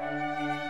Música